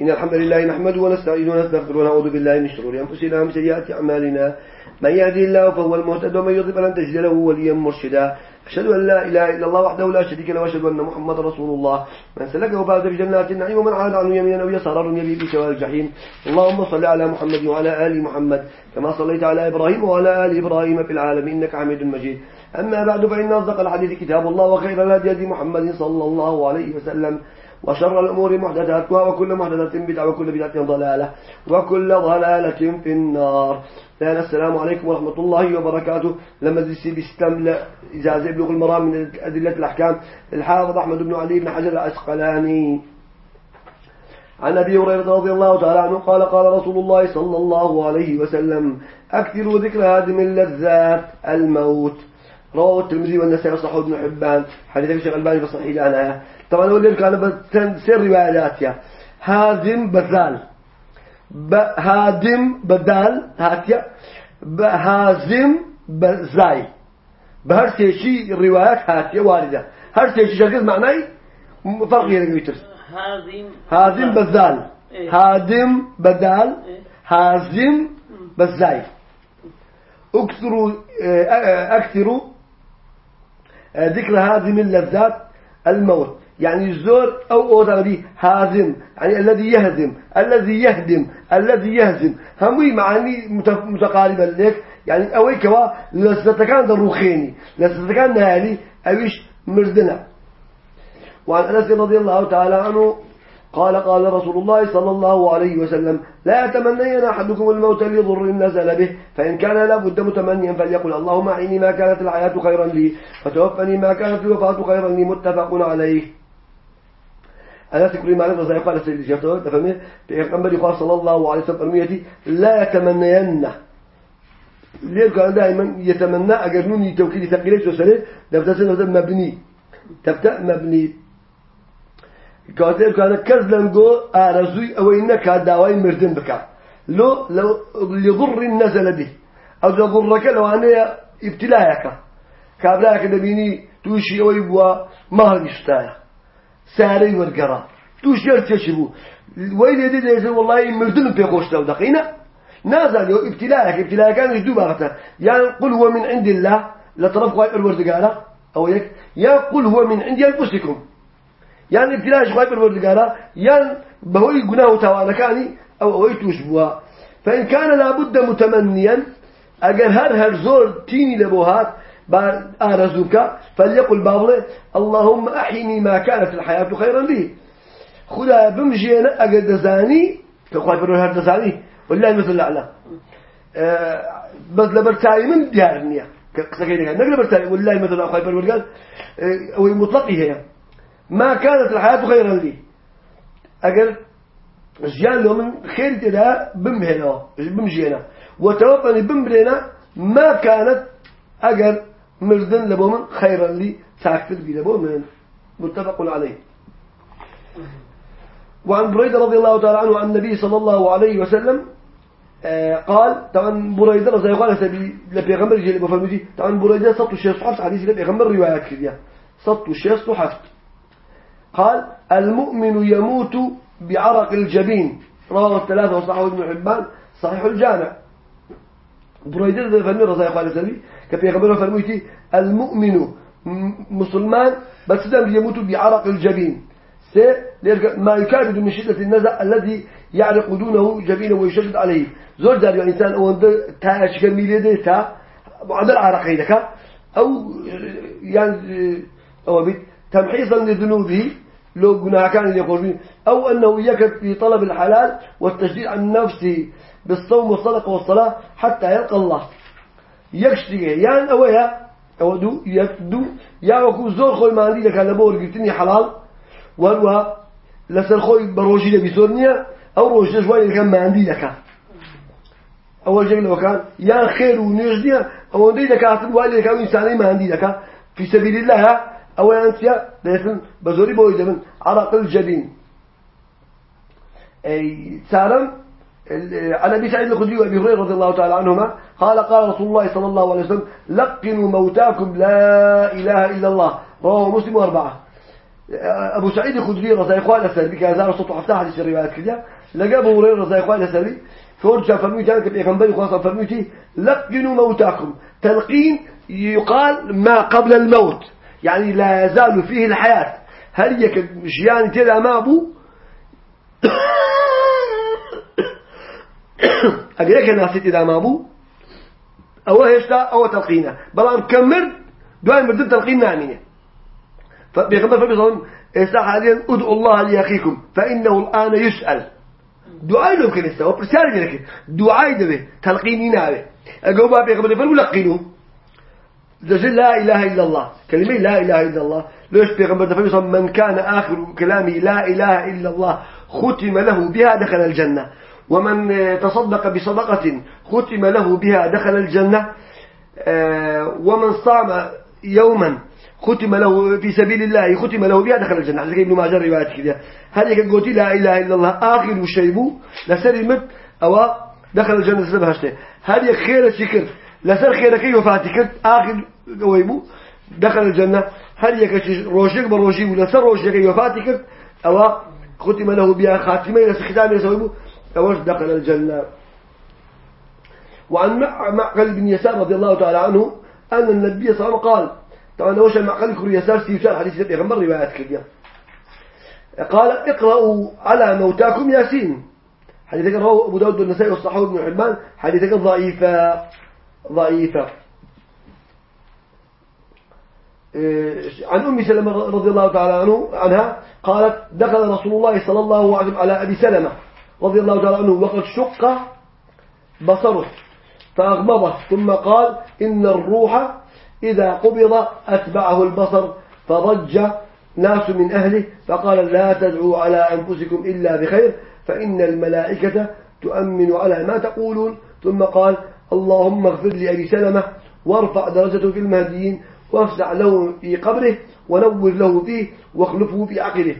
إن الحمد لله نحمده ونستعين ونستغفر ونعوذ بالله من شرور أنفسنا ومن سيئات أعمالنا. من يهدي الله فهو المهتد ومن يضلل فلن تجد له وليا مرشدا. أشهد أن لا إله إلا الله وحده لا شريك له وأشهد أن محمد رسول الله. من سلكه فاز بجنات النعيم ومن عاد عنه يمينا أو يسارا يبي في سواء الجحيم. اللهم صل على محمد وعلى آل محمد كما صليت على إبراهيم وعلى آل إبراهيم في العالمين إنك حميد مجيد. أما بعد فإن أصدق الحديث كتاب الله وخير الهدي محمد صلى الله عليه وسلم. وشر الأمور محدثاتها وكل محدثة بدعة وكل بدعة ضلالة وكل ضلالة في النار. ثاني السلام عليكم ورحمة الله وبركاته. لما زيسي بيستم إجازة يبلغ المرام من أدلة الأحكام الحافظ أحمد بن علي بن حجر العسقلاني. عن أبي هريرة رضي الله تعالى عنه قال قال رسول الله صلى الله عليه وسلم أكثروا ذكر هادم اللذات الموت. رواه الترمذي والنسائي وصححه ابن حبان حديث الشيخ الباني في صحيح العناية طبعا أقول لك أنا بسر روايات يا. هادم بذال هادم بدال هاتيا هازم بزاي. بهر شيء روايات هاتيا واردة. هر شيء شكل معناه فرق يتر هازم هازم بذال إيه. هادم بدال إيه. هازم بزاي. اكثروا اكثروا ذكر هازم اللذات الموت. يعني الزور أو أوتغري هازم يعني الذي يهزم الذي يهدم الذي يهزم. هموي معاني متقاربة لك. يعني أوي كوا لستكان دروخيني لستكان نهالي أويش مرزنا وعن أنس رضي الله تعالى عنه قال قال رسول الله صلى الله عليه وسلم لا يتمنين أحدكم الموت لضر نزل به فإن كان لابد متمنيا فليقل اللهم أعيني ما كانت الحياة خيرا لي فتوفني ما كانت الوفاة خيرا لي متفق عليه. أنا تقولي مالك رضي قال سيد الشيطان تفهمي؟ بيغمبر يقول صلى الله عليه وسلم لا يتمنين. ليه؟ كان دائما يتمنى أجرنوني توكيد ثقيلة وسنة دفتر مبني. تبدأ مبني. كاتب كان كذلنجو أرزوي أو إنك دعوي مردن بك لو لو لضر نزل به. أو لضرك لو أنا ابتلاءك كابلاك دبيني توشي أو يبوا ما هنشتايا ساري ورقرا. توش يرتشبو وين يدي دي والله مردن بيقوش لو دقينا؟ نازل يو ابتلاءك ابتلاء كان يدو بغته يعني قل هو من عند الله لا طرف قاي الوردقاله أو يك يا قل هو من عند أنفسكم. يعني قاي الوردقاله يعني بهوي جناه توانا كاني أو أو يتوشبوا فإن كان لابد متمنيا اجر هر هر زور تيني لبوهات أرزوك فليقل بابله اللهم أحيني ما كانت الحياة خيرا لي. خدا بمجينا أجد زاني تقول بروح هذا زاني والله مثل الأعلى. أه بس لبرتاي من ديارنيا كسكينك نقل برتاي والله مثل أخوي برور قال أه مطلقي هي. ما كانت الحياة خيرا لي. أجر جيان له من خير كده بمهنا بمجينا وتوفني بمبرنا ما كانت أجر مردن لبومن خيرا لي ساكتر بي لبومن متفق عليه. وعن بريدة رضي الله تعالى عنه عن النبي صلى الله عليه وسلم آه قال طبعا بريدة رضي الله عنه لبيغمبر جيل بفرمجي طبعا بريدة سطو الشيخ صحفت حديث لبيغمبر روايات كذا سطو الشيخ صحفت. قال المؤمن يموت بعرق الجبين. رواه الثلاثة وصححه ابن حبان صحيح الجامع. بريدة رضي الله سبي كبيغمبر فرميتي المؤمن مسلمان بس دم يموت بعرق الجبين. ما يكابد من شدة النزع الذي يعرق دونه جبينه ويشدد عليه. زور دار الإنسان أو تاش كميلة ده تا معدل عرق يدك أو يعني أو بيت. تمحيصا لذنوبه لو جناح كان يقول أو أنه يكد في طلب الحلال والتشديد عن نفسه بالصوم والصدقة والصلاة حتى يلقى الله. يكشتيه يعني أويا أو دو يكدو. يا وكو زور خوي ما عندي لك على بول قلتني حلال. وهو لسر خوي بروجي لبي سورنيا أو روجي شوي كان ما عندي لك. أول لو كان يا خير ونجديا أو عندي لك أصل والي كان إنساني ما عندي لك. في سبيل الله أو أنت لكن بزوري بوي من عرق الجبين. أي سالم عن أبي سعيد الخدري وأبي هريرة رضي الله تعالى عنهما قال قال رسول الله صلى الله عليه وسلم لقنوا موتاكم لا إله إلا الله. رواه مسلم وأربعة. أبو سعيد الخدري رضي الله عنه سلبي كهزار صوت حتى حديث الروايات كذا. لقى أبو هريرة رضي الله عنه سلبي فرجع فرمي كان كبيغمبري خاصة فرميتي لقنوا موتاكم. تلقين يقال ما قبل الموت. يعني لا يزال فيه الحياة. هل يك جيان تلا ما أبو أقرأك الناس إذا ما أبو أو هشتا أو تلقينا. بلان كمر دعاء مردد تلقين صلى الله عليه وسلم حاليا ادعوا الله لأخيكم فإنه الآن يسأل. دعاء لو كان يستوى برسالة لك. دعاء تلقيني نابه أقول بابي بيغمبر فرمي لقينه لا إله إلا الله. كلمة لا إله إلا الله. ليش بيغمبر فرمي من كان آخر كلامه لا إله إلا الله ختم له بها دخل الجنة. ومن تصدق بصدقة ختم له بها دخل الجنة. آه، ومن صام يوما ختم له في سبيل الله ختم له بها دخل الجنة. حتى ابن ماجه روايات كذا هذه قلت لا إله إلا الله آخر شيء لسلمت أو دخل الجنة سبها شيء هذه خير الشكر لسر خيرك وفاتك آخر ويبو دخل الجنة. هل يكش روشك بروشي ولا سر روشك وفاتك أو ختم له بها خاتمة لسر ختام يسويبو أوش دخل الجنة؟ وعن معقل بن يسار رضي الله تعالى عنه أن النبي صلى الله عليه وسلم قال طبعا وش معقل كل يسار سيوشار حديث النبي روايات كذا قال اقرأوا على موتاكم ياسين. حديثك رواه أبو داود والنسائي والصحابة بن حبان. حديثك ضعيفة ضعيفة. عن أم سلمة رضي الله تعالى عنه عنها قالت دخل رسول الله صلى الله عليه وسلم على أبي سلمة رضي الله تعالى عنه وقد شق بصره فأغمضه ثم قال إن الروح إذا قبض أتبعه البصر فضج ناس من أهله فقال لا تدعوا على أنفسكم إلا بخير فإن الملائكة تؤمن على ما تقولون. ثم قال اللهم اغفر لأبي سلمة وارفع درجته في المهديين وافسع له في قبره ونور له فيه واخلفه في عقله.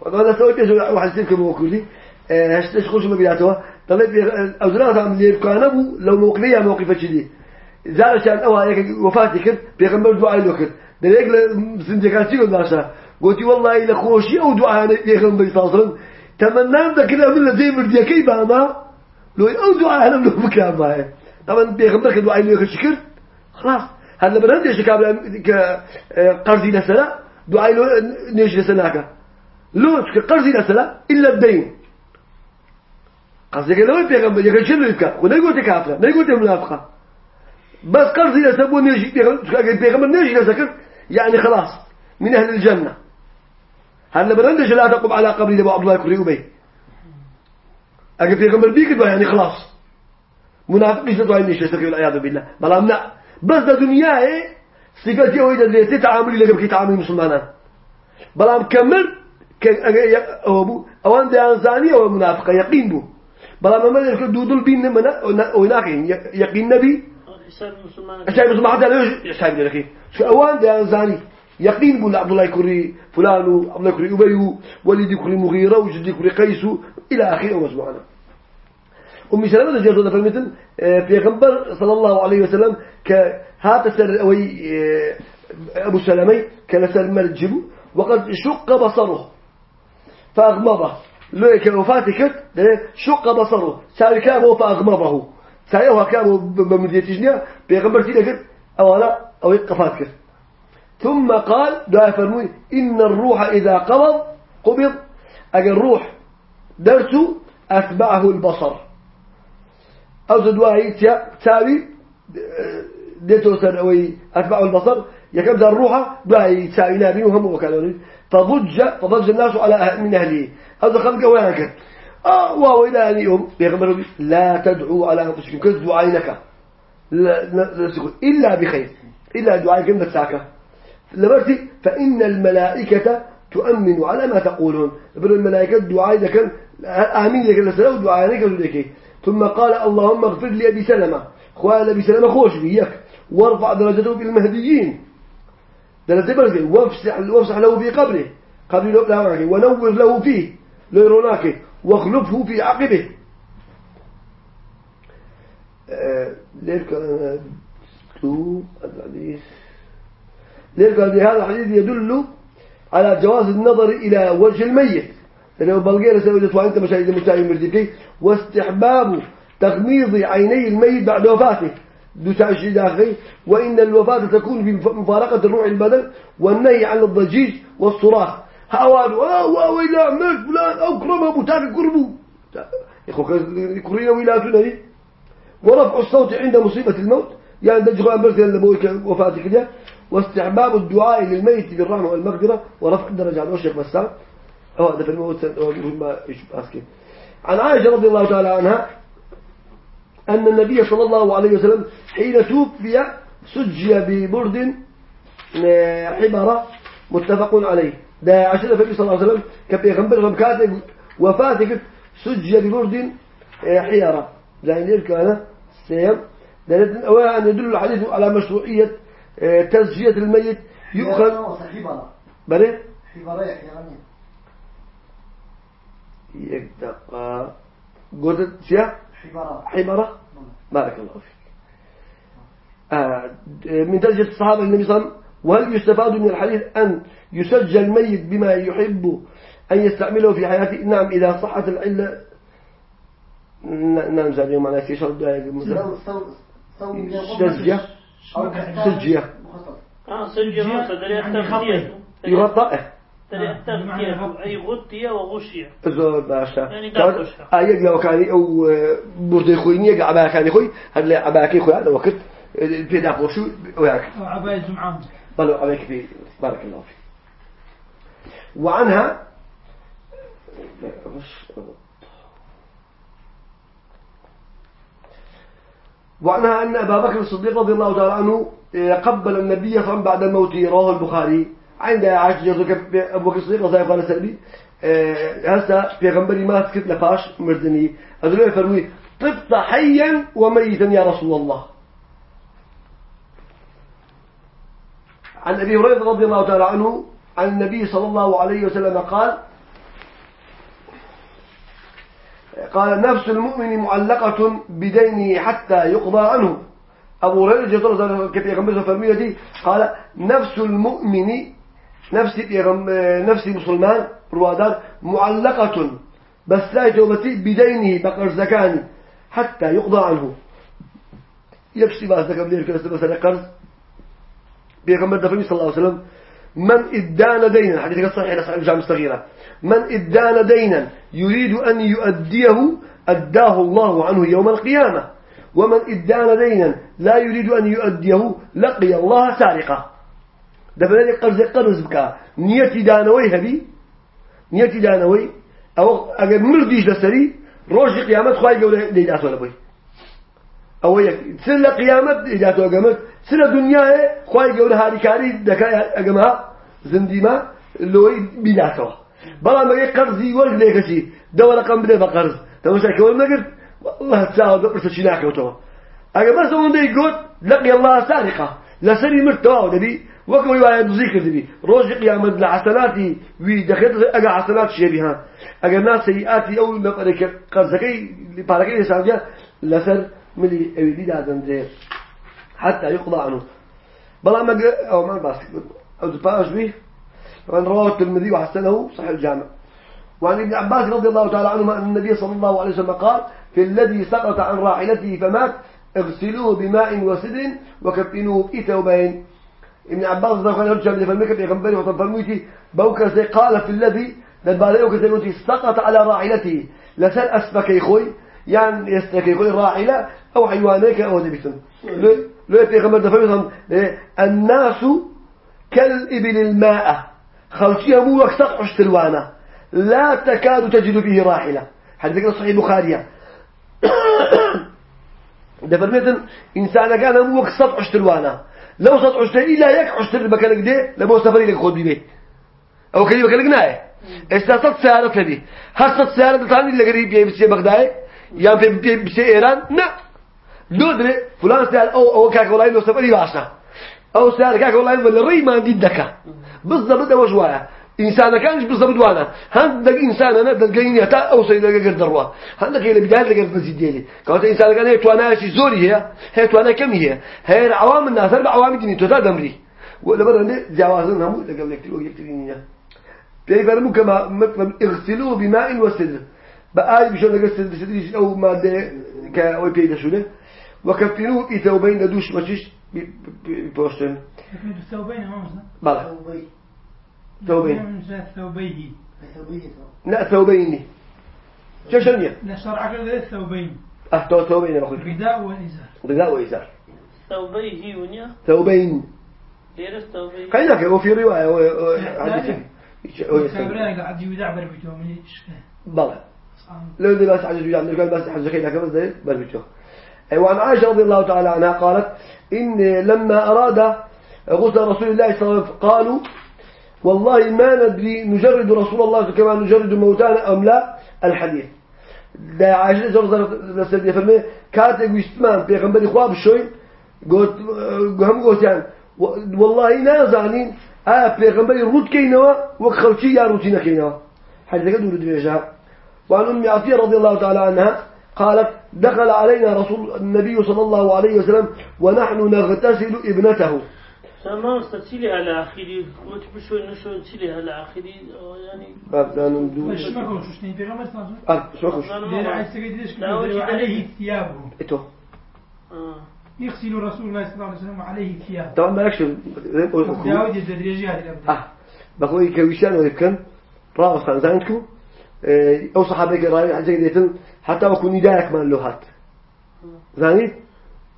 وهذا سويت واحد سلك موكلي. هشتش خوش مبيعته؟ طلب أوزنات عم أبو لو موقلية موقفة شدي زال شان أوها هيك وفاتي كر بيغمبر دعاء له كر. دليك سندكاتي قلنا قلت والله إلى خوشي أو دعاء عليه وسلم. تمنى ذاك الأمر زي مرديا كي باما لو أو دعاء لو بكام معه طبعا بيغمبر كدعاء له شكر خلاص. هلا برد إيش كابل قرضي نسلا دعاء له نيش نسلاك لو قرضي نسلا إلا الدين قصدك لو بيغمبر يقول شنو يبكى؟ ولا يقول كافرة لا يقول منافقة. بس قرضي نسبه نيش بيغمبر نيش نسكر يعني خلاص من أهل الجنة. هلا برندش لا تقوم على قبر أبو عبد الله كريم بي أجل بيغمبر بيك يعني خلاص. منافق مش تطوع نيش نسكر والعياذ بالله. بلا لا بس ده دنيا صفتي هو إذا زي تعاملي لك بكي تعامل مسلمان بلام كمل أبو أوان ده أنساني أو منافق يقين بو. بلام ما يذكر دودل بين من ويناقين يقين نبي حساب مسلمان حتى ليش حساب ذلك شو أوان ده أنساني يقين بو عبد الله يكري فلان عبد الله يكري أبي وليد يكري مغيرة وجد يكري قيس إلى آخره وسبحانه أم سلمة آه، في غنبر صلى الله عليه وسلم كهات سر أوي آه، أبو سلمي كان سر مرجب وقد شق بصره. فأغمضه. لو كوفاتك شق بصره. سار كابه فأغمضه. سايوها كابه بمدية في غنبر تيجي أولا أو قفاتك ثم قال دعا فرموي إن الروح إذا قبض قبض. أجل الروح درسه أتبعه البصر. أو زدواهي تساوي ديتو سنوي أتباع البصر يكم ذا الروح دواهي تساوي نابين وهم وكالوني فضج فضج الناس على من أهله. هذا خلق وياك آه واو إلى أهلهم لا تدعوا على أنفسكم. كذبوا عينك لا إلا بخير. إلا دعائك مساكة لبرتي فإن الملائكة تؤمن على ما تقولون. بل الملائكة دعاء ذكر آمين لك لسلام دعاء لك ثم قال اللهم اغفر لي أبي سلمة. خوال أبي سلمة خوش بيك وارفع درجته بالمهديين. درجة برزي. وافسح, وافسح له في قبره. قبل له ونور له فيه. ليروناك واخلفه في عقبه. الحديث ليش قال هذا الحديث يدل على جواز النظر إلى وجه الميت. لأنه بلغير سويت وأنت مشاهد مشاهد مردكي واستحباب تغميض عيني الميت بعد وفاته. دو تعشي داخلي وإن الوفاة تكون في مفارقة الروح البدن والنهي عن الضجيج والصراخ. هاوان واو ويلا مات فلان أو كرم أبو تاك كربو يخو كرينا ويلاتنا ورفع الصوت عند مصيبة الموت. يعني دجغ أمبرت لبوك وفاتك واستحباب الدعاء للميت بالرحمة والمغفرة ورفع الدرجة على وشك الموت ما أسكن عن عائشة رضي الله تعالى عنها أن النبي صلى الله عليه وسلم حين توفي سجي ببرد آه، حبرة متفق عليه ده عشان النبي صلى الله عليه وسلم كبيغمبر غمكاتب وفاتك سجي ببرد آه، حيرة لأن كان سيم دليل أولا أن يدل الحديث على مشروعية آه، تسجية الميت يؤخذ بلى حبرة يعني يقدق قلت شيء حبرة حبرة بارك الله فيك. آه من درجة الصحابة النبي صلى الله عليه وسلم وهل يستفاد من الحديث أن يسجل الميت بما يحب أن يستعمله في حياته؟ نعم إذا صحت العلة. نعم زاد يوم على في شرط سجية سجية سجية ما يغطى أي غطية وغشية زور باشا. يعني آية لو كان أو برد خويني عبا كان خوي هذا عباكي خوي هذا وقت في دافع شو؟ وياك. عباية جمعان. بلو عليك في بارك الله فيك. وعنها وعنها أن أبا بكر الصديق رضي الله تعالى عنه قبل النبي صلى الله عليه وسلم بعد الموت رواه البخاري. عند عاش جرزك أبو بكر الصديق رضي الله عنه هسا في غنبري ما سكت لفاش مردني أدلوه فرمي طبت حيا وميتا يا رسول الله. عن أبي هريرة رضي الله تعالى عنه عن النبي صلى الله عليه وسلم قال قال نفس المؤمن معلقة بدينه حتى يقضى عنه. أبو هريرة كيف يغمز فرمية دي قال نفس المؤمن نفس نفس مسلمان روادار معلقة بس لا توبتي بدينه بقر زكاني حتى يقضى عنه. يكشي باسك قبل كده بس قرض. بيغمبر صلى الله عليه وسلم من إدان دينا حديث صحيح لصحيح الجامع الصغيرة من إدان دينا يريد أن يؤديه أداه الله عنه يوم القيامة. ومن إدان دينا لا يريد أن يؤديه لقي الله سارقة دفعي قرز قرز بك نيتي دانوي هبي نيتي دانوي أو أجر مرديش لسري روج قيامة خواهي قولي ديداتو لبوي أو يك سر قيامة ديداتو أقامت سر دنيا خواهي قولي هاري كاري دكا أقامها زنديما لوي بيداتو بلا ما قرضي ورق ليكشي دولة قم بده بقرض تمشي كول ما قلت والله تساوي بس شناك وتوا أجا بس وين يقول لقي الله سارقة لسري مرتوا دبي وكو رواية ذكر دبي روج قيامة لحسناتي وي دخلت أجا حسنات شبيها أجا ناس سيئاتي أو نفرك قرزكي لباركي لسانجا لسر ملي أولي دادن زير حتى يقضى عنه. بلا ما أو ما بس أو دباش به وأن رواه الترمذي وحسنه صحيح الجامع. وعن ابن عباس رضي الله تعالى عنهما أن النبي صلى الله عليه وسلم قال في الذي سقط عن راحلته فمات اغسلوه بماء وسدر وكفنوه في ثوبين. ابن عباس رضي الله عنه قال فرميك بيغمبري وطفرميتي بوكا قال في الذي دبالي وكا سقط على راحلته لسل أسفك يخوي يعني يستك يخوي راحلة أو حيوانيك أو دبتن لو بيغمبر دفرميتهم الناس كالإبل الماء. خلشيها مو وكسط عشتلوانا لا تكاد تجد فيه راحلة. حديث صحيح ده فرميتن إنسان كان مو وكسط عشتلوانا لو سطح عشتر إلا يك عشتر بكالك ده لبو سفري لك خود بيبي أو كذي بكالك ناي أستاذ سيارة كذي؟ هسه سيارة تاني اللي قريب يجي بسي بغداد. يا في بسي إيران؟ نا دودري فلان سيارة أو أو كاك والله لو سفري باشا. أو سيارة كاك والله ولا ري ما عندي دكا بالضبط وجواها إنسان كانش بالضبط وأنا. هندك إنسان أنا دلقيني حتى أو سيد لقى دروا هندك إلى بداية لقى المزيد ديلي. كانت إنسان كان هي توانا شيء زوري هي. هي توانا كم هي. هي عوام الناس. أربع عوام ديني توتا دمري. ولا برا نه جوازن هم لقى لك تلو يكتريني بيفرموا كما مثلا اغسلوه بماء وسدر بآي بشون لقى سدر سدر أو مادة كأوي بيدا شونه وكفنوه في ثوبين لدوش مشيش بوشتن ثوبين بلى. ثوبين. ثوبيه. لا ثوبين شنيا؟ لا شرع كذا ثوبين. أه تو ثوبين يا أخوي رداء وإزار. رداء وإزار. ثوبيه ونيا. ثوبين. غير ثوبين كده وفي رواية حديث كابرا قاعد من بلى. لو دي بس عجز ويعني قال بس كيف كم زي بربيتو. وعن عائشة رضي الله تعالى عنها قالت إن لما أراد غسل رسول الله صلى الله عليه وسلم قالوا والله ما ندري نجرد رسول الله كما نجرد موتانا أم لا؟ الحديث. دا عائشة رضي الله عنها فرمي كاتب ويستمان بيغنبري خواب الشوي قلت هم قلت يعني والله نازانين آه بيغنبري رود كينوا وخوتي يا روتين كينوا حديث قد ورد فيها وعن أم عطية رضي الله تعالى عنها قالت دخل علينا رسول النبي صلى الله عليه وسلم ونحن نغتسل ابنته. تمام ستسيلي على آخري وتبشو نشو تسيلي على آخري يعني باب دانم دو وش ما كنت شو في غمر تنظر آه شو خوش دير عايز تقدرش عليه ثيابه اتو يغسل رسول الله صلى الله عليه وسلم عليه ثيابه طبعا ما لكش داود يدريجي هذه آه. بقول كويشان ويكن راس كان زانتكو أو صحابي قراي حاجة ديتن حتى وكون نداك من لوهات زاني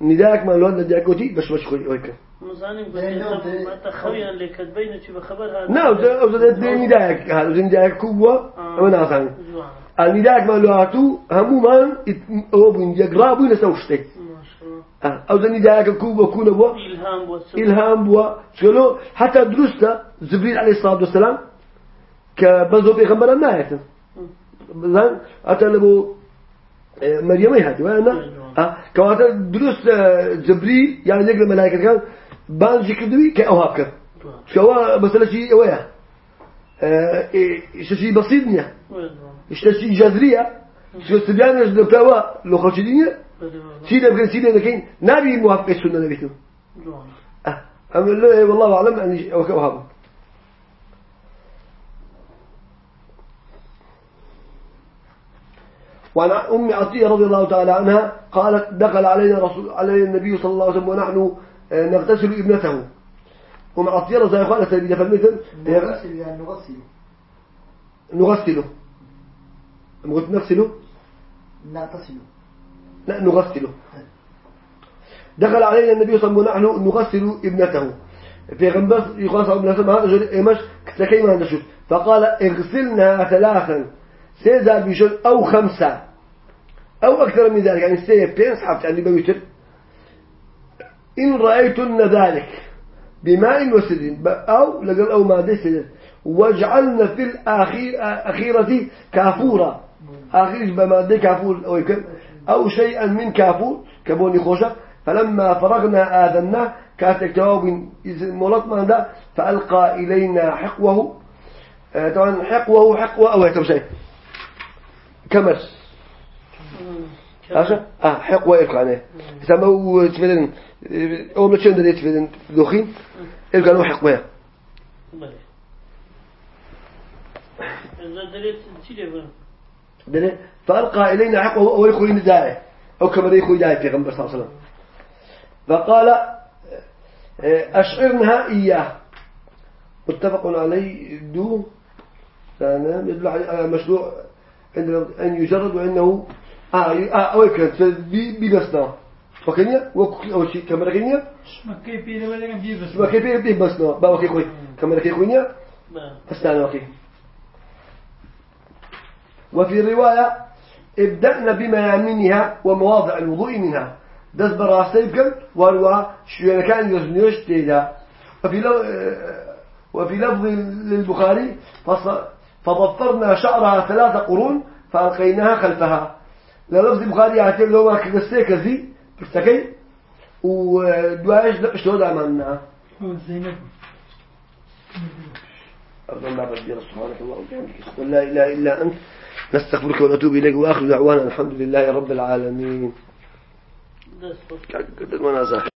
نداك من لوهات نداك قوتي باش باش خوي ويكن مزانين بس خويا اللي كتبين شي بخبرها نعم أو زاد نداك هذا نداك كوة وأنا زاني النداك من لوهاتو همو من أو بين يقرابو ينسوشتي أو زاد نداك كوة كونه بو إلهام بو إلهام بو شلو حتى درسته جبريل عليه الصلاة والسلام كبزو بيغمبر ما يتم زين أتلبو مريم هاتي وأنا كواتا دروس جبريل يعني يقرا ملائكة كان بان ذكر كأوهاب كان شو مثلا شيء ويا؟ شيء بسيط نيا؟ شيء جذرية؟ شو سبيان رجل بتاوا لو ده بكن شيء ده كين نبي موافق السنة نبيته آه أما والله أعلم أني وكأوهاب وعن أم عطية رضي الله تعالى عنها قالت دخل علينا رسول علينا النبي صلى الله عليه وسلم ونحن نغتسل ابنته. رضي الله عنها سيدنا فالمثل نغسل يعني نغسله. نغسله. نغسله؟ نغتسله. لا نغسله. دخل علينا النبي صلى الله عليه وسلم ونحن نغسل ابنته. في غنبس يخلص ابنته ما أجل إيمش كتكي ما نشوف فقال اغسلنا ثلاثا. سيزار بيشون أو خمسة. أو أكثر من ذلك يعني بين صحبت يعني بيوتر إن رأيتن ذلك بماء وسدر أو لقل أو مادة سدر واجعلنا في الأخيرة كافورة آخر بمادة كافور أو أو شيئا من كافور كبوني خوشة فلما فرغنا آذنا كاتك جواب مولط ما فألقى إلينا حقوه. طبعا حقوه حقوة أو يكتب شيء كمس. عشان آه حقوة إلقى عنه إذا هو تفيدن أول ما تشون ده تفيدن دوخين إلقى عنه حقوة دليل فألقى إلينا حقوة أو يخوي نداءه أو كما يخوي نداءه في غنبر صلى الله عليه وسلم. فقال أشعرنها إياه. متفق عليه دو مشروع أن يجرد وأنه آه آه أول كلام بيبسنا وكنيا وكل أول شيء كاميرا كنيا ما كيف ولا كان ما كيف بيبسنا بقى خوي كاميرا خوينيا استنى وفي رواية ابدأنا بميامنها ومواضع الوضوء منها. دس براسي بكم وروا شو كان يزنيوش تيدا. وفي لو وفي لفظ للبخاري فضفرنا شعرها ثلاثة قرون فألقيناها خلفها. للفظ البخاري يعتبر لو ما كدستي كذي تفتكي ودواش شو دعمنا زينب. ما بدي سبحانك الله وبحمدك لا إله إلا أنت نستغفرك ونتوب إليك وآخر دعوانا الحمد لله رب العالمين.